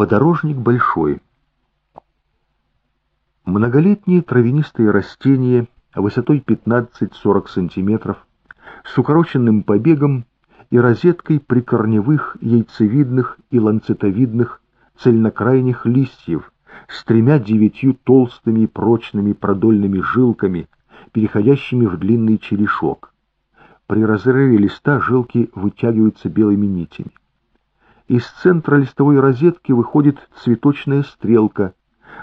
Подорожник большой. Многолетние травянистые растения высотой 15-40 см с укороченным побегом и розеткой прикорневых, яйцевидных и ланцетовидных цельнокрайних листьев с тремя-девятью толстыми прочными продольными жилками, переходящими в длинный черешок. При разрыве листа жилки вытягиваются белыми нитями. Из центра листовой розетки выходит цветочная стрелка,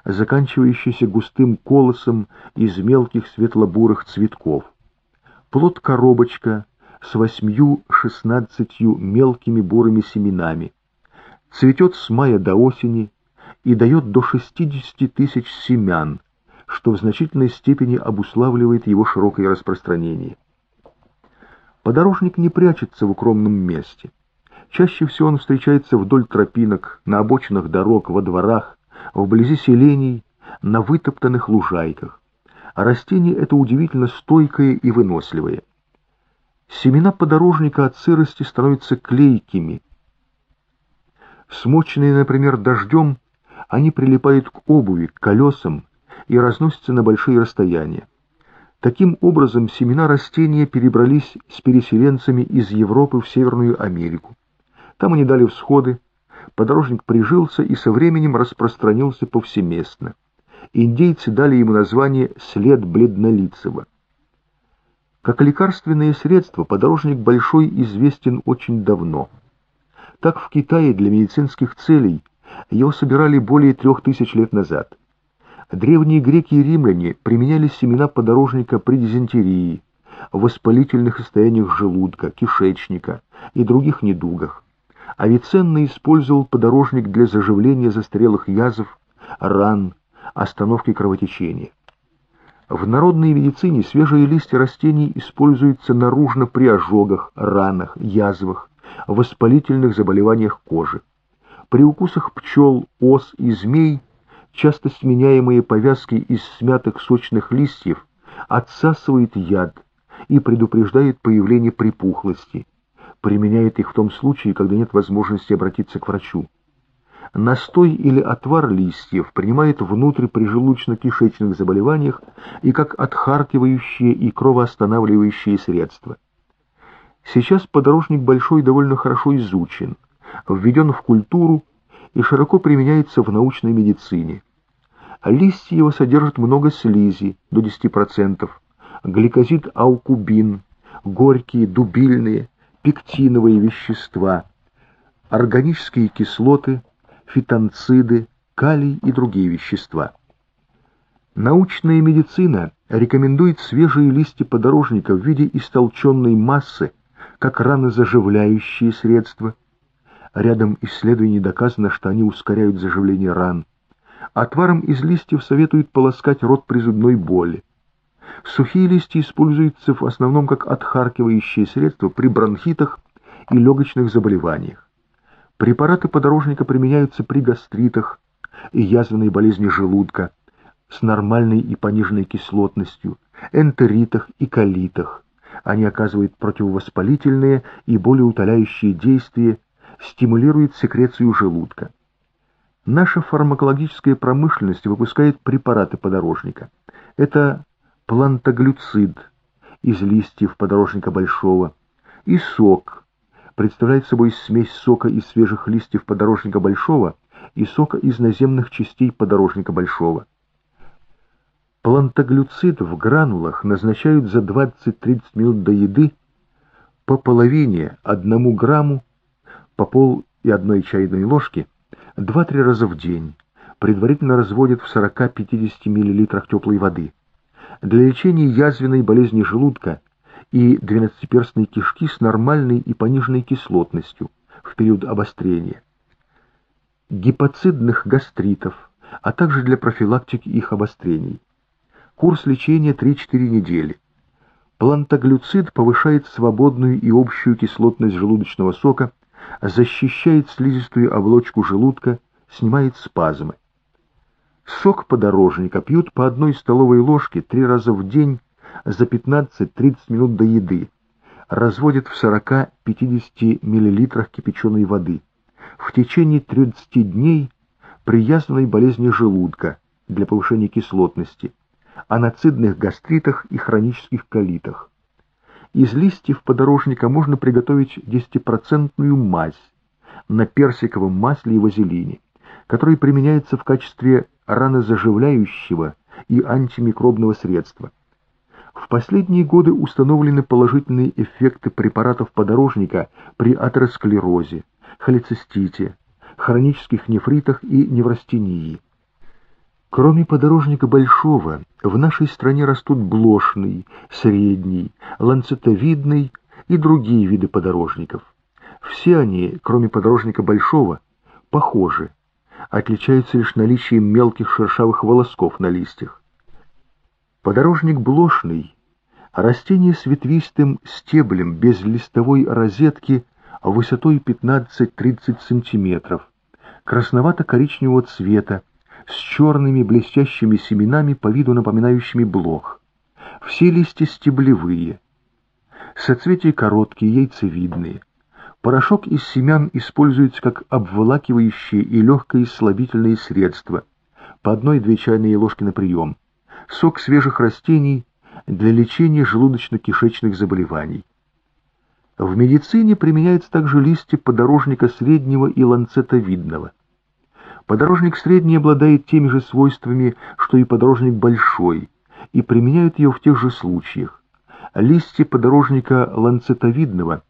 заканчивающаяся густым колосом из мелких светло-бурых цветков. Плод-коробочка с восьмью-шестнадцатью мелкими бурыми семенами. Цветет с мая до осени и дает до 60 тысяч семян, что в значительной степени обуславливает его широкое распространение. Подорожник не прячется в укромном месте. Чаще всего он встречается вдоль тропинок, на обочинах дорог, во дворах, вблизи селений, на вытоптанных лужайках. А растение это удивительно стойкое и выносливое. Семена подорожника от сырости становятся клейкими. Смоченные, например, дождем, они прилипают к обуви, к колесам и разносятся на большие расстояния. Таким образом, семена растения перебрались с переселенцами из Европы в Северную Америку. Там они дали всходы, подорожник прижился и со временем распространился повсеместно. Индейцы дали ему название «след бледнолицего». Как лекарственное средство подорожник большой известен очень давно. Так в Китае для медицинских целей его собирали более трех тысяч лет назад. Древние греки и римляне применяли семена подорожника при дизентерии, воспалительных состояниях желудка, кишечника и других недугах. Авиценна использовал подорожник для заживления застарелых язв, ран, остановки кровотечения. В народной медицине свежие листья растений используются наружно при ожогах, ранах, язвах, воспалительных заболеваниях кожи. При укусах пчел, ос и змей часто сменяемые повязки из смятых сочных листьев отсасывают яд и предупреждают появление припухлости, применяет их в том случае, когда нет возможности обратиться к врачу. Настой или отвар листьев принимает внутрь при желудочно-кишечных заболеваниях и как отхаркивающие и кровоостанавливающие средства. Сейчас подорожник большой довольно хорошо изучен, введен в культуру и широко применяется в научной медицине. Листья его содержат много слизи, до 10%, гликозид аукубин, горькие, дубильные, пектиновые вещества, органические кислоты, фитонциды, калий и другие вещества. Научная медицина рекомендует свежие листья подорожника в виде истолченной массы как ранозаживляющие средства. Рядом исследований доказано, что они ускоряют заживление ран. Отваром из листьев советуют полоскать рот при зубной боли. Сухие листья используются в основном как отхаркивающие средства при бронхитах и легочных заболеваниях. Препараты подорожника применяются при гастритах и язвенной болезни желудка с нормальной и пониженной кислотностью, энтеритах и колитах. Они оказывают противовоспалительные и болеутоляющие действия, стимулируют секрецию желудка. Наша фармакологическая промышленность выпускает препараты подорожника. Это плантаглюцид из листьев подорожника большого и сок представляет собой смесь сока из свежих листьев подорожника большого и сока из наземных частей подорожника большого. Плантаглюцид в гранулах назначают за 20-30 минут до еды по половине, одному грамму, по пол и одной чайной ложки, 2-3 раза в день, предварительно разводят в 40-50 мл теплой воды. Для лечения язвенной болезни желудка и двенадцатиперстной кишки с нормальной и пониженной кислотностью в период обострения, гепацидных гастритов, а также для профилактики их обострений. Курс лечения 3-4 недели. Плантаглюцид повышает свободную и общую кислотность желудочного сока, защищает слизистую оболочку желудка, снимает спазмы. Сок подорожника пьют по одной столовой ложке три раза в день за 15-30 минут до еды, разводят в 40-50 мл кипяченой воды. В течение 30 дней при язвенной болезни желудка для повышения кислотности, анацидных гастритах и хронических колитах. Из листьев подорожника можно приготовить 10% мазь на персиковом масле и вазелине, который применяется в качестве ранозаживляющего и антимикробного средства. В последние годы установлены положительные эффекты препаратов подорожника при атеросклерозе, холецистите, хронических нефритах и неврастении. Кроме подорожника большого, в нашей стране растут блошный, средний, ланцетовидный и другие виды подорожников. Все они, кроме подорожника большого, похожи, отличаются лишь наличием мелких шершавых волосков на листьях. Подорожник блошный – растение с ветвистым стеблем без листовой розетки высотой 15-30 см, красновато-коричневого цвета, с черными блестящими семенами по виду напоминающими блох. Все листья стеблевые. Соцветия короткие, яйцевидные. Порошок из семян используется как обволакивающее и легкое слабительное средство, по одной-две чайные ложки на прием. Сок свежих растений для лечения желудочно-кишечных заболеваний. В медицине применяются также листья подорожника среднего и ланцетовидного. Подорожник средний обладает теми же свойствами, что и подорожник большой, и применяют ее в тех же случаях. Листья подорожника ланцетовидного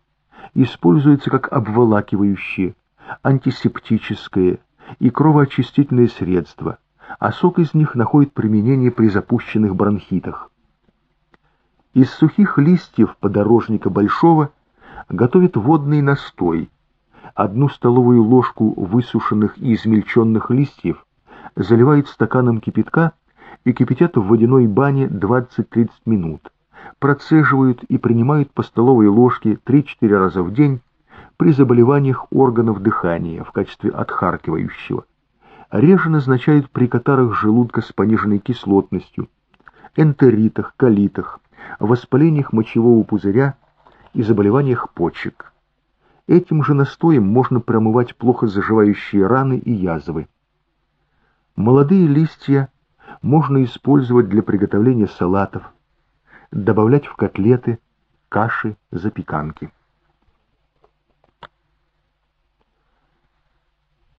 используются как обволакивающие, антисептическое и кровоочистительное средство, а сок из них находит применение при запущенных бронхитах. Из сухих листьев подорожника большого готовят водный настой – одну столовую ложку высушенных и измельченных листьев заливают стаканом кипятка и кипятят в водяной бане 20-30 минут. Процеживают и принимают по столовой ложке 3-4 раза в день при заболеваниях органов дыхания в качестве отхаркивающего. Реже назначают при катарах желудка с пониженной кислотностью, энтеритах, колитах, воспалениях мочевого пузыря и заболеваниях почек. Этим же настоем можно промывать плохо заживающие раны и язвы. Молодые листья можно использовать для приготовления салатов, добавлять в котлеты, каши, запеканки.